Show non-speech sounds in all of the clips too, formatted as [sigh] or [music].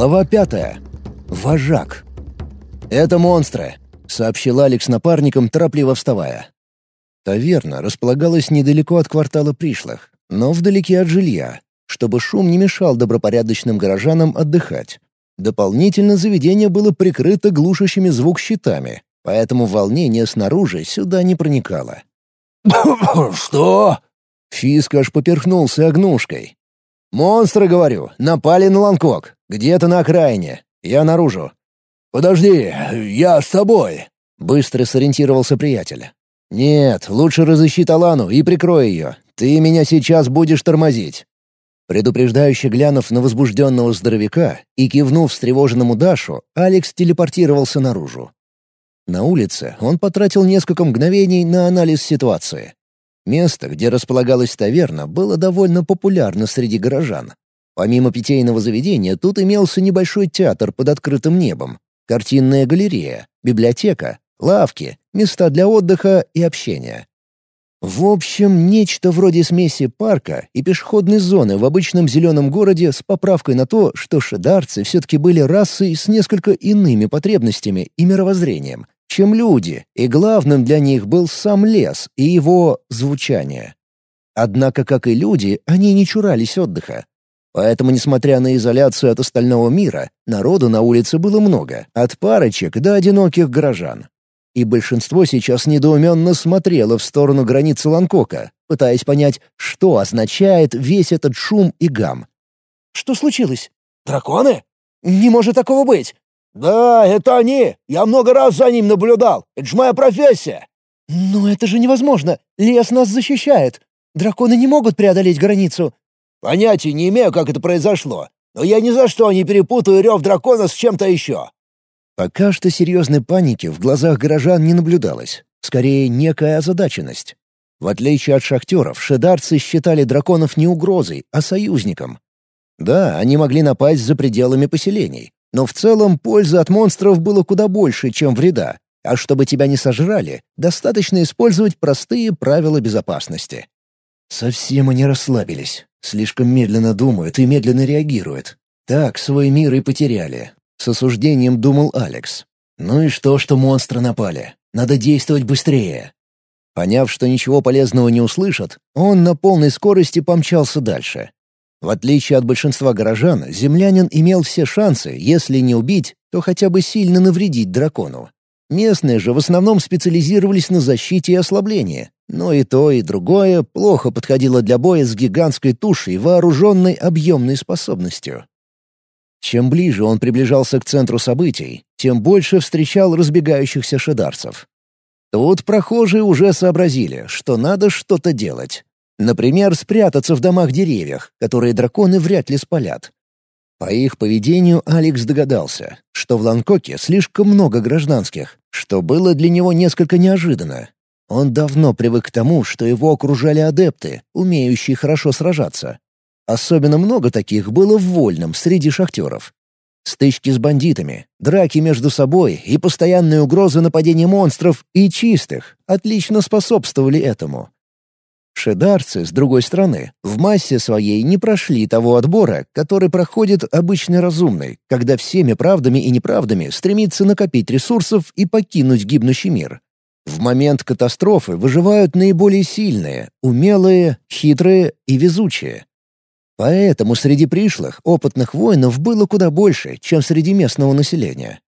Глава пятая. Вожак. «Это монстры», — сообщил Алекс напарникам, торопливо вставая. Таверна располагалась недалеко от квартала пришлых, но вдалеке от жилья, чтобы шум не мешал добропорядочным горожанам отдыхать. Дополнительно заведение было прикрыто глушащими звук щитами, поэтому волнение снаружи сюда не проникало. [coughs] «Что?» Фиск аж поперхнулся огнушкой. «Монстры, говорю, напали на Ланкок. Где-то на окраине. Я наружу». «Подожди, я с тобой», — быстро сориентировался приятель. «Нет, лучше разыщи Талану и прикрой ее. Ты меня сейчас будешь тормозить». Предупреждающе глянув на возбужденного здоровяка и кивнув встревоженному Дашу, Алекс телепортировался наружу. На улице он потратил несколько мгновений на анализ ситуации. Место, где располагалась таверна, было довольно популярно среди горожан. Помимо питейного заведения, тут имелся небольшой театр под открытым небом, картинная галерея, библиотека, лавки, места для отдыха и общения. В общем, нечто вроде смеси парка и пешеходной зоны в обычном зеленом городе с поправкой на то, что шедарцы все-таки были расой с несколько иными потребностями и мировоззрением, чем люди, и главным для них был сам лес и его звучание. Однако, как и люди, они не чурались отдыха. Поэтому, несмотря на изоляцию от остального мира, народу на улице было много, от парочек до одиноких горожан. И большинство сейчас недоуменно смотрело в сторону границы Ланкока, пытаясь понять, что означает весь этот шум и гам. «Что случилось?» «Драконы?» «Не может такого быть! «Да, это они! Я много раз за ним наблюдал! Это же моя профессия!» «Но это же невозможно! Лес нас защищает! Драконы не могут преодолеть границу!» «Понятия не имею, как это произошло, но я ни за что не перепутаю рев дракона с чем-то еще!» Пока что серьезной паники в глазах горожан не наблюдалось. Скорее, некая озадаченность. В отличие от шахтеров, шедарцы считали драконов не угрозой, а союзником. Да, они могли напасть за пределами поселений, но в целом пользы от монстров было куда больше, чем вреда. А чтобы тебя не сожрали, достаточно использовать простые правила безопасности. Совсем они расслабились. Слишком медленно думают и медленно реагируют. Так свой мир и потеряли. С осуждением думал Алекс. Ну и что, что монстры напали? Надо действовать быстрее. Поняв, что ничего полезного не услышат, он на полной скорости помчался дальше. В отличие от большинства горожан, землянин имел все шансы, если не убить, то хотя бы сильно навредить дракону. Местные же в основном специализировались на защите и ослаблении, но и то, и другое плохо подходило для боя с гигантской тушей, вооруженной объемной способностью. Чем ближе он приближался к центру событий, тем больше встречал разбегающихся шедарцев. Тут прохожие уже сообразили, что надо что-то делать. Например, спрятаться в домах-деревьях, которые драконы вряд ли спалят. По их поведению Алекс догадался, что в Ланкоке слишком много гражданских, что было для него несколько неожиданно. Он давно привык к тому, что его окружали адепты, умеющие хорошо сражаться. Особенно много таких было в Вольном среди шахтеров. Стычки с бандитами, драки между собой и постоянные угрозы нападения монстров и чистых отлично способствовали этому. Шедарцы, с другой стороны, в массе своей не прошли того отбора, который проходит обычный разумный, когда всеми правдами и неправдами стремится накопить ресурсов и покинуть гибнущий мир. В момент катастрофы выживают наиболее сильные, умелые, хитрые и везучие. Поэтому среди пришлых опытных воинов было куда больше, чем среди местного населения.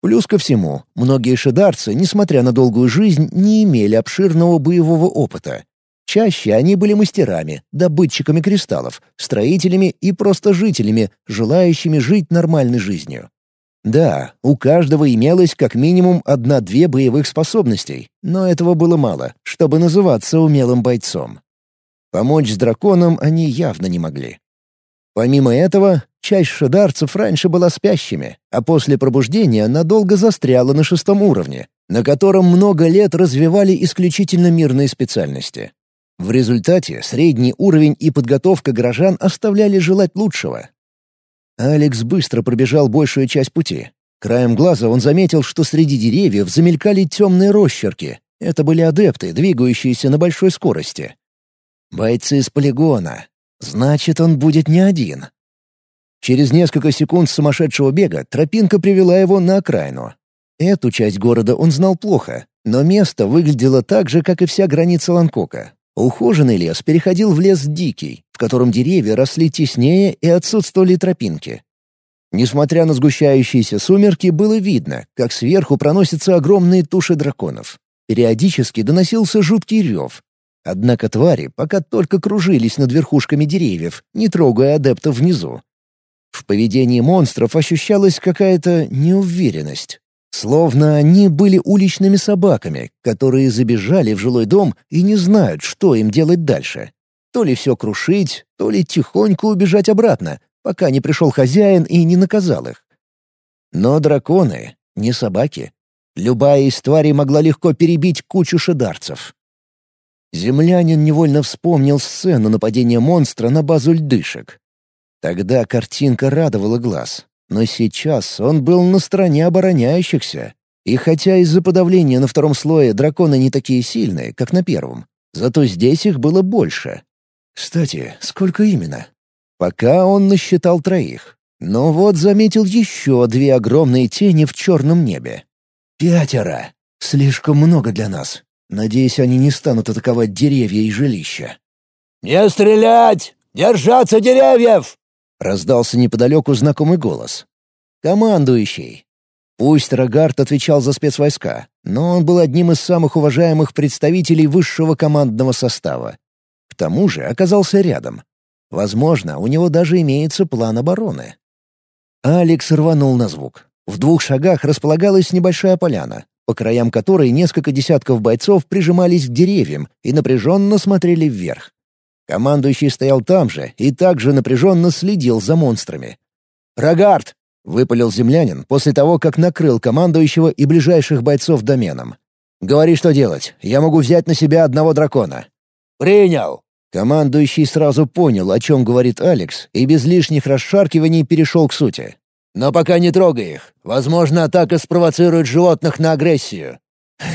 Плюс ко всему, многие шедарцы, несмотря на долгую жизнь, не имели обширного боевого опыта Чаще они были мастерами, добытчиками кристаллов, строителями и просто жителями, желающими жить нормальной жизнью. Да, у каждого имелось как минимум одна-две боевых способностей, но этого было мало, чтобы называться умелым бойцом. Помочь с драконом они явно не могли. Помимо этого, часть шедарцев раньше была спящими, а после пробуждения надолго застряла на шестом уровне, на котором много лет развивали исключительно мирные специальности. В результате средний уровень и подготовка горожан оставляли желать лучшего. Алекс быстро пробежал большую часть пути. Краем глаза он заметил, что среди деревьев замелькали темные росчерки. Это были адепты, двигающиеся на большой скорости. Бойцы из полигона. Значит, он будет не один. Через несколько секунд сумасшедшего бега тропинка привела его на окраину. Эту часть города он знал плохо, но место выглядело так же, как и вся граница Ланкока. Ухоженный лес переходил в лес дикий, в котором деревья росли теснее и отсутствовали тропинки. Несмотря на сгущающиеся сумерки, было видно, как сверху проносятся огромные туши драконов. Периодически доносился жуткий рев. Однако твари пока только кружились над верхушками деревьев, не трогая адептов внизу. В поведении монстров ощущалась какая-то неуверенность. Словно они были уличными собаками, которые забежали в жилой дом и не знают, что им делать дальше. То ли все крушить, то ли тихонько убежать обратно, пока не пришел хозяин и не наказал их. Но драконы — не собаки. Любая из тварей могла легко перебить кучу шедарцев. Землянин невольно вспомнил сцену нападения монстра на базу льдышек. Тогда картинка радовала глаз. Но сейчас он был на стороне обороняющихся. И хотя из-за подавления на втором слое драконы не такие сильные, как на первом, зато здесь их было больше. Кстати, сколько именно? Пока он насчитал троих. Но вот заметил еще две огромные тени в черном небе. Пятеро. Слишком много для нас. Надеюсь, они не станут атаковать деревья и жилища. «Не стрелять! Держаться деревьев!» Раздался неподалеку знакомый голос. «Командующий». Пусть Рогард отвечал за спецвойска, но он был одним из самых уважаемых представителей высшего командного состава. К тому же оказался рядом. Возможно, у него даже имеется план обороны. Алекс рванул на звук. В двух шагах располагалась небольшая поляна, по краям которой несколько десятков бойцов прижимались к деревьям и напряженно смотрели вверх. Командующий стоял там же и также напряженно следил за монстрами. «Рогард!» — выпалил землянин после того, как накрыл командующего и ближайших бойцов доменом. «Говори, что делать. Я могу взять на себя одного дракона». «Принял!» Командующий сразу понял, о чем говорит Алекс, и без лишних расшаркиваний перешел к сути. «Но пока не трогай их. Возможно, атака спровоцирует животных на агрессию».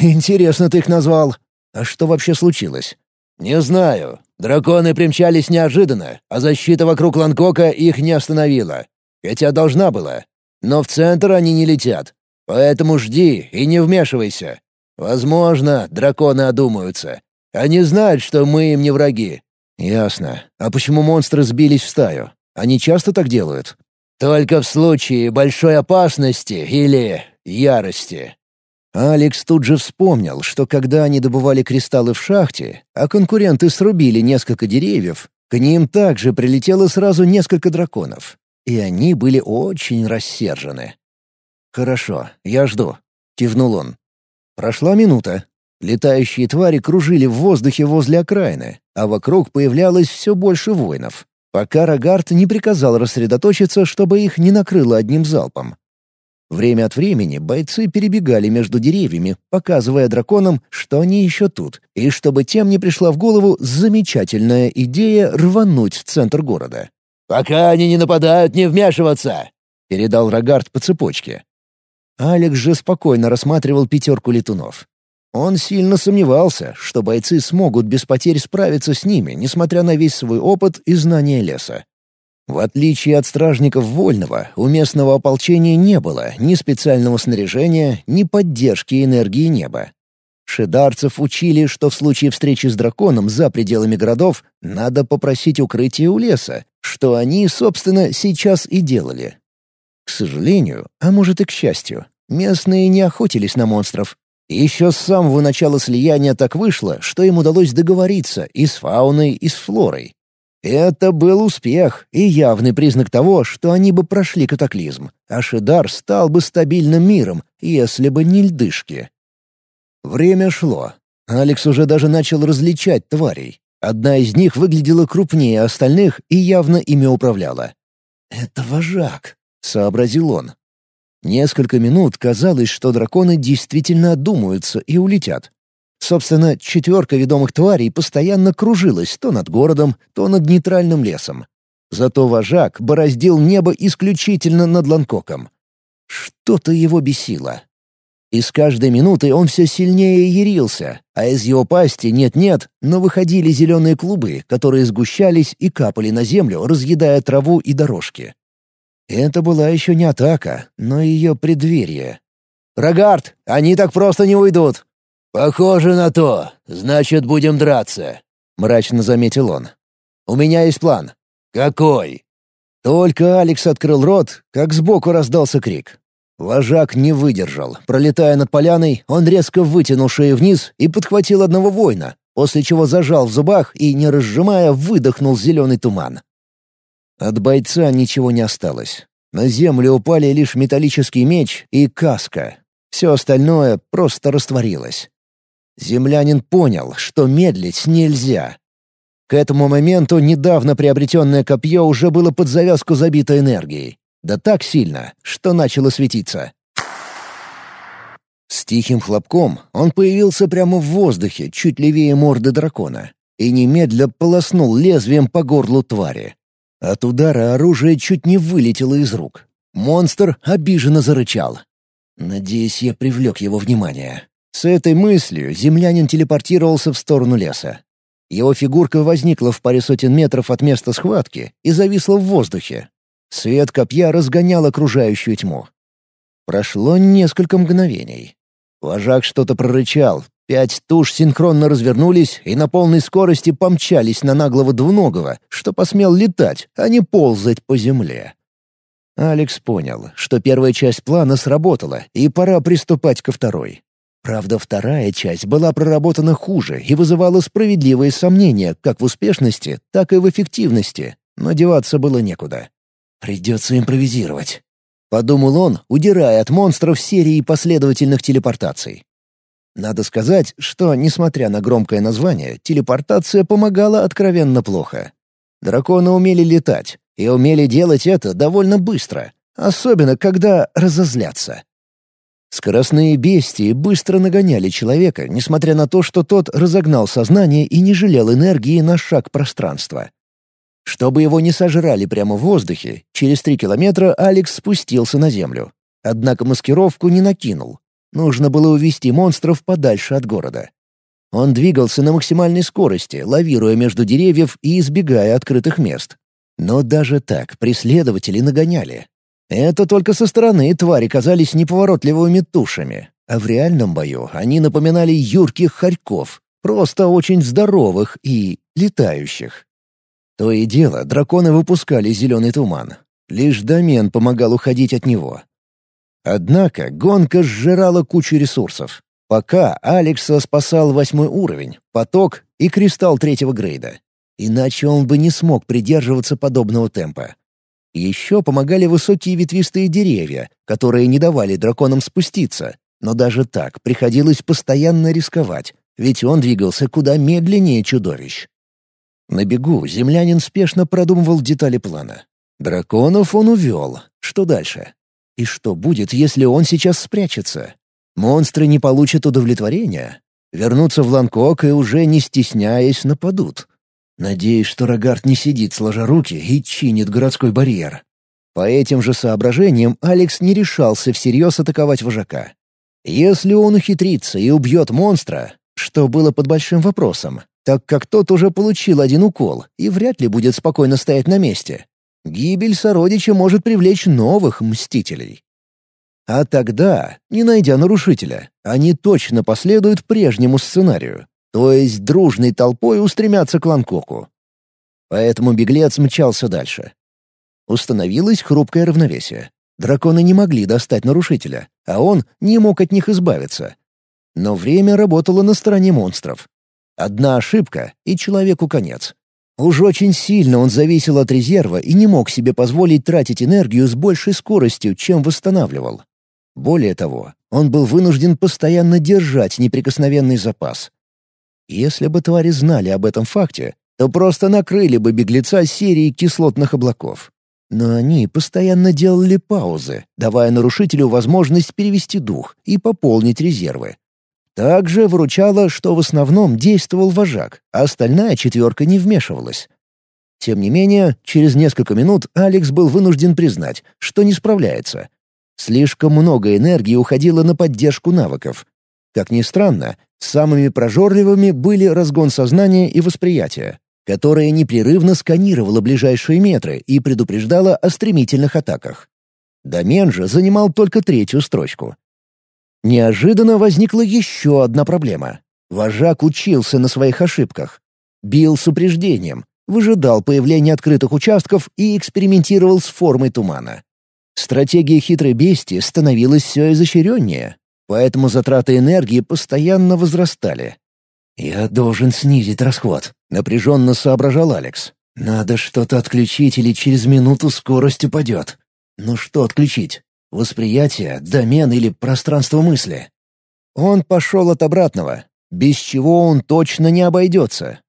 «Интересно ты их назвал. А что вообще случилось?» «Не знаю. Драконы примчались неожиданно, а защита вокруг Ланкока их не остановила. Хотя должна была. Но в центр они не летят. Поэтому жди и не вмешивайся. Возможно, драконы одумаются. Они знают, что мы им не враги». «Ясно. А почему монстры сбились в стаю? Они часто так делают?» «Только в случае большой опасности или ярости. Алекс тут же вспомнил, что когда они добывали кристаллы в шахте, а конкуренты срубили несколько деревьев, к ним также прилетело сразу несколько драконов. И они были очень рассержены. «Хорошо, я жду», — кивнул он. Прошла минута. Летающие твари кружили в воздухе возле окраины, а вокруг появлялось все больше воинов, пока Рогард не приказал рассредоточиться, чтобы их не накрыло одним залпом. Время от времени бойцы перебегали между деревьями, показывая драконам, что они еще тут, и чтобы тем не пришла в голову замечательная идея рвануть в центр города. «Пока они не нападают, не вмешиваться!» — передал Рогард по цепочке. Алекс же спокойно рассматривал пятерку летунов. Он сильно сомневался, что бойцы смогут без потерь справиться с ними, несмотря на весь свой опыт и знания леса. В отличие от стражников Вольного, у местного ополчения не было ни специального снаряжения, ни поддержки энергии неба. Шедарцев учили, что в случае встречи с драконом за пределами городов надо попросить укрытие у леса, что они, собственно, сейчас и делали. К сожалению, а может и к счастью, местные не охотились на монстров. Еще с самого начала слияния так вышло, что им удалось договориться и с фауной, и с флорой. Это был успех и явный признак того, что они бы прошли катаклизм, а Шидар стал бы стабильным миром, если бы не льдышки. Время шло. Алекс уже даже начал различать тварей. Одна из них выглядела крупнее остальных и явно ими управляла. «Это вожак», — сообразил он. Несколько минут казалось, что драконы действительно одумаются и улетят. Собственно, четверка ведомых тварей постоянно кружилась то над городом, то над нейтральным лесом. Зато вожак бороздил небо исключительно над Ланкоком. Что-то его бесило. И с каждой минутой он все сильнее ярился, а из его пасти нет-нет, но выходили зеленые клубы, которые сгущались и капали на землю, разъедая траву и дорожки. Это была еще не атака, но ее преддверие. «Рогард, они так просто не уйдут!» «Похоже на то. Значит, будем драться», — мрачно заметил он. «У меня есть план». «Какой?» Только Алекс открыл рот, как сбоку раздался крик. Вожак не выдержал. Пролетая над поляной, он резко вытянул шею вниз и подхватил одного воина, после чего зажал в зубах и, не разжимая, выдохнул зеленый туман. От бойца ничего не осталось. На землю упали лишь металлический меч и каска. Все остальное просто растворилось. Землянин понял, что медлить нельзя. К этому моменту недавно приобретенное копье уже было под завязку забито энергией. Да так сильно, что начало светиться. С тихим хлопком он появился прямо в воздухе, чуть левее морды дракона, и немедля полоснул лезвием по горлу твари. От удара оружие чуть не вылетело из рук. Монстр обиженно зарычал. Надеюсь, я привлек его внимание. С этой мыслью землянин телепортировался в сторону леса. Его фигурка возникла в паре сотен метров от места схватки и зависла в воздухе. Свет копья разгонял окружающую тьму. Прошло несколько мгновений. Вожак что-то прорычал. Пять туш синхронно развернулись и на полной скорости помчались на наглого двуногого, что посмел летать, а не ползать по земле. Алекс понял, что первая часть плана сработала, и пора приступать ко второй. Правда, вторая часть была проработана хуже и вызывала справедливые сомнения как в успешности, так и в эффективности, но деваться было некуда. «Придется импровизировать», — подумал он, удирая от монстров серии последовательных телепортаций. Надо сказать, что, несмотря на громкое название, телепортация помогала откровенно плохо. Драконы умели летать, и умели делать это довольно быстро, особенно когда разозлятся. Скоростные бестии быстро нагоняли человека, несмотря на то, что тот разогнал сознание и не жалел энергии на шаг пространства. Чтобы его не сожрали прямо в воздухе, через три километра Алекс спустился на землю. Однако маскировку не накинул. Нужно было увести монстров подальше от города. Он двигался на максимальной скорости, лавируя между деревьев и избегая открытых мест. Но даже так преследователи нагоняли. Это только со стороны твари казались неповоротливыми тушами, а в реальном бою они напоминали юрких хорьков, просто очень здоровых и летающих. То и дело, драконы выпускали зеленый туман. Лишь домен помогал уходить от него. Однако гонка сжирала кучу ресурсов. Пока Алекса спасал восьмой уровень, поток и кристалл третьего грейда. Иначе он бы не смог придерживаться подобного темпа. Еще помогали высокие ветвистые деревья, которые не давали драконам спуститься. Но даже так приходилось постоянно рисковать, ведь он двигался куда медленнее чудовищ. На бегу землянин спешно продумывал детали плана. Драконов он увел. Что дальше? И что будет, если он сейчас спрячется? Монстры не получат удовлетворения. Вернутся в Ланкок и уже не стесняясь нападут. Надеюсь, что Рогард не сидит сложа руки и чинит городской барьер. По этим же соображениям Алекс не решался всерьез атаковать вожака. Если он ухитрится и убьет монстра, что было под большим вопросом, так как тот уже получил один укол и вряд ли будет спокойно стоять на месте. Гибель сородича может привлечь новых мстителей. А тогда, не найдя нарушителя, они точно последуют прежнему сценарию, то есть дружной толпой устремятся к Ланкоку. Поэтому беглец мчался дальше. Установилось хрупкое равновесие. Драконы не могли достать нарушителя, а он не мог от них избавиться. Но время работало на стороне монстров. Одна ошибка — и человеку конец. Уж очень сильно он зависел от резерва и не мог себе позволить тратить энергию с большей скоростью, чем восстанавливал. Более того, он был вынужден постоянно держать неприкосновенный запас. Если бы твари знали об этом факте, то просто накрыли бы беглеца серией кислотных облаков. Но они постоянно делали паузы, давая нарушителю возможность перевести дух и пополнить резервы. Также выручало, что в основном действовал вожак, а остальная четверка не вмешивалась. Тем не менее, через несколько минут Алекс был вынужден признать, что не справляется. Слишком много энергии уходило на поддержку навыков. Как ни странно, самыми прожорливыми были разгон сознания и восприятия. которая непрерывно сканировала ближайшие метры и предупреждала о стремительных атаках. Домен же занимал только третью строчку. Неожиданно возникла еще одна проблема. Вожак учился на своих ошибках. Бил с упреждением, выжидал появления открытых участков и экспериментировал с формой тумана. Стратегия хитрой бестии становилась все изощреннее, поэтому затраты энергии постоянно возрастали. «Я должен снизить расход», — напряженно соображал Алекс. «Надо что-то отключить или через минуту скорость упадет. Ну что отключить? Восприятие, домен или пространство мысли?» Он пошел от обратного, без чего он точно не обойдется.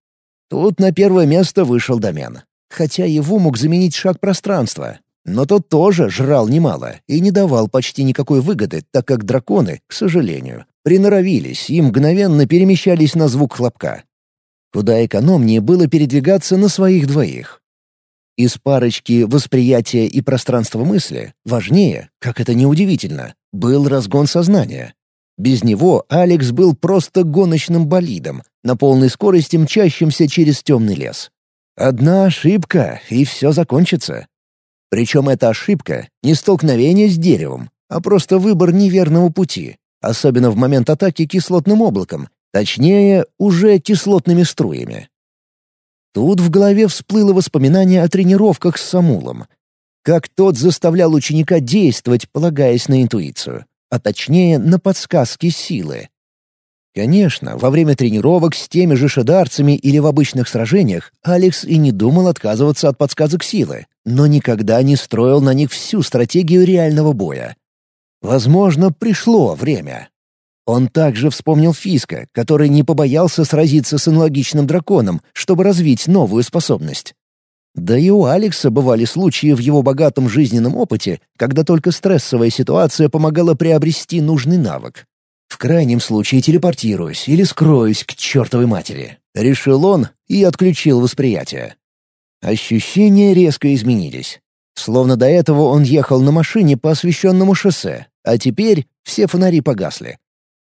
Тут на первое место вышел домен. Хотя его мог заменить шаг пространства. Но тот тоже жрал немало и не давал почти никакой выгоды, так как драконы, к сожалению, приноровились и мгновенно перемещались на звук хлопка. Куда экономнее было передвигаться на своих двоих. Из парочки восприятия и пространства мысли важнее, как это неудивительно, был разгон сознания. Без него Алекс был просто гоночным болидом, на полной скорости мчащимся через темный лес. Одна ошибка, и все закончится. Причем эта ошибка — не столкновение с деревом, а просто выбор неверного пути, особенно в момент атаки кислотным облаком, точнее, уже кислотными струями. Тут в голове всплыло воспоминание о тренировках с Самулом. Как тот заставлял ученика действовать, полагаясь на интуицию а точнее на подсказки силы. Конечно, во время тренировок с теми же шедарцами или в обычных сражениях Алекс и не думал отказываться от подсказок силы, но никогда не строил на них всю стратегию реального боя. Возможно, пришло время. Он также вспомнил Фиска, который не побоялся сразиться с аналогичным драконом, чтобы развить новую способность. Да и у Алекса бывали случаи в его богатом жизненном опыте, когда только стрессовая ситуация помогала приобрести нужный навык. В крайнем случае телепортируюсь или скроюсь к чертовой матери. Решил он и отключил восприятие. Ощущения резко изменились. Словно до этого он ехал на машине по освещенному шоссе, а теперь все фонари погасли.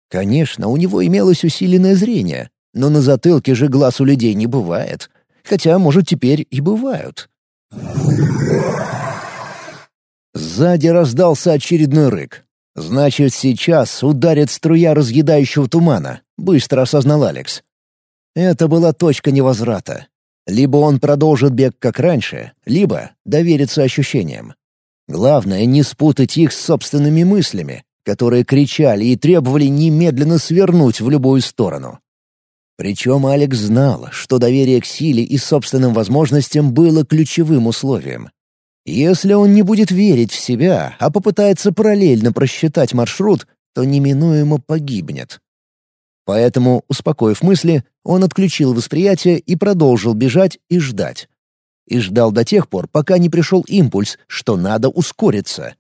Конечно, у него имелось усиленное зрение, но на затылке же глаз у людей не бывает — Хотя, может, теперь и бывают. Сзади раздался очередной рык. «Значит, сейчас ударит струя разъедающего тумана», — быстро осознал Алекс. Это была точка невозврата. Либо он продолжит бег как раньше, либо довериться ощущениям. Главное — не спутать их с собственными мыслями, которые кричали и требовали немедленно свернуть в любую сторону. Причем Алекс знал, что доверие к силе и собственным возможностям было ключевым условием. Если он не будет верить в себя, а попытается параллельно просчитать маршрут, то неминуемо погибнет. Поэтому, успокоив мысли, он отключил восприятие и продолжил бежать и ждать. И ждал до тех пор, пока не пришел импульс, что надо ускориться.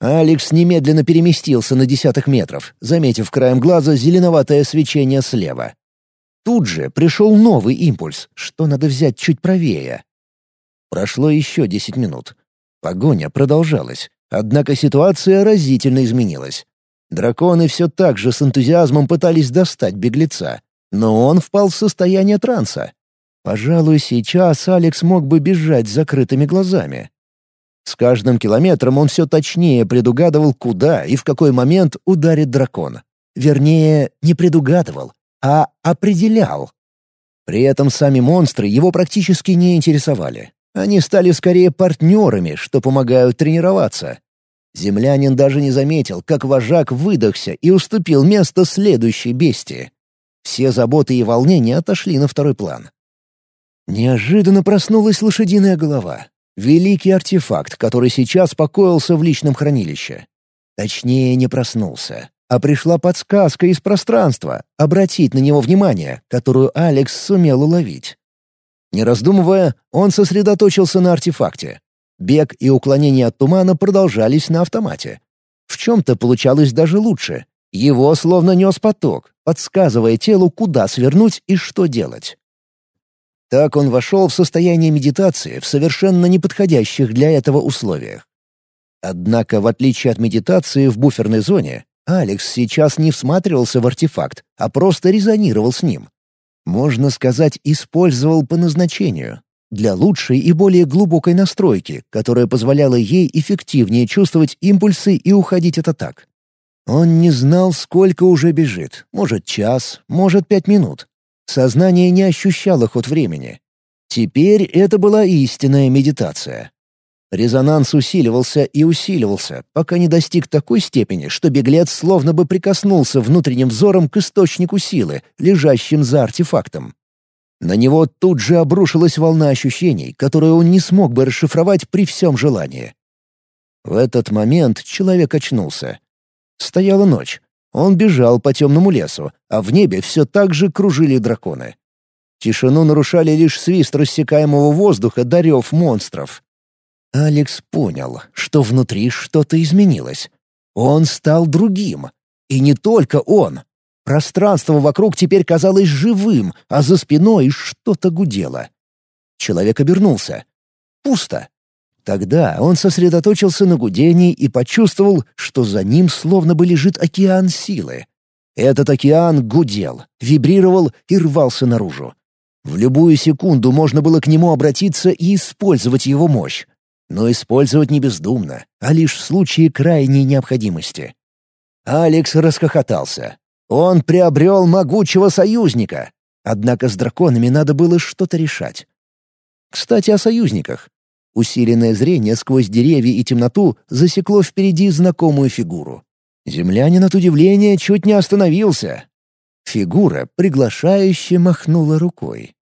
Алекс немедленно переместился на десяток метров, заметив краем глаза зеленоватое свечение слева. Тут же пришел новый импульс, что надо взять чуть правее. Прошло еще десять минут. Погоня продолжалась, однако ситуация разительно изменилась. Драконы все так же с энтузиазмом пытались достать беглеца, но он впал в состояние транса. Пожалуй, сейчас Алекс мог бы бежать с закрытыми глазами. С каждым километром он все точнее предугадывал, куда и в какой момент ударит дракон. Вернее, не предугадывал, а определял. При этом сами монстры его практически не интересовали. Они стали скорее партнерами, что помогают тренироваться. Землянин даже не заметил, как вожак выдохся и уступил место следующей бестии. Все заботы и волнения отошли на второй план. Неожиданно проснулась лошадиная голова. Великий артефакт, который сейчас покоился в личном хранилище. Точнее, не проснулся а пришла подсказка из пространства — обратить на него внимание, которую Алекс сумел уловить. Не раздумывая, он сосредоточился на артефакте. Бег и уклонение от тумана продолжались на автомате. В чем-то получалось даже лучше. Его словно нес поток, подсказывая телу, куда свернуть и что делать. Так он вошел в состояние медитации в совершенно неподходящих для этого условиях. Однако, в отличие от медитации в буферной зоне, Алекс сейчас не всматривался в артефакт, а просто резонировал с ним. Можно сказать, использовал по назначению. Для лучшей и более глубокой настройки, которая позволяла ей эффективнее чувствовать импульсы и уходить от атак. Он не знал, сколько уже бежит. Может, час, может, пять минут. Сознание не ощущало ход времени. Теперь это была истинная медитация. Резонанс усиливался и усиливался, пока не достиг такой степени, что беглец словно бы прикоснулся внутренним взором к источнику силы, лежащим за артефактом. На него тут же обрушилась волна ощущений, которую он не смог бы расшифровать при всем желании. В этот момент человек очнулся. Стояла ночь. Он бежал по темному лесу, а в небе все так же кружили драконы. Тишину нарушали лишь свист рассекаемого воздуха до рев монстров. Алекс понял, что внутри что-то изменилось. Он стал другим. И не только он. Пространство вокруг теперь казалось живым, а за спиной что-то гудело. Человек обернулся. Пусто. Тогда он сосредоточился на гудении и почувствовал, что за ним словно бы лежит океан силы. Этот океан гудел, вибрировал и рвался наружу. В любую секунду можно было к нему обратиться и использовать его мощь но использовать не бездумно, а лишь в случае крайней необходимости. Алекс расхохотался. Он приобрел могучего союзника. Однако с драконами надо было что-то решать. Кстати, о союзниках. Усиленное зрение сквозь деревья и темноту засекло впереди знакомую фигуру. Землянин от удивления чуть не остановился. Фигура приглашающе махнула рукой.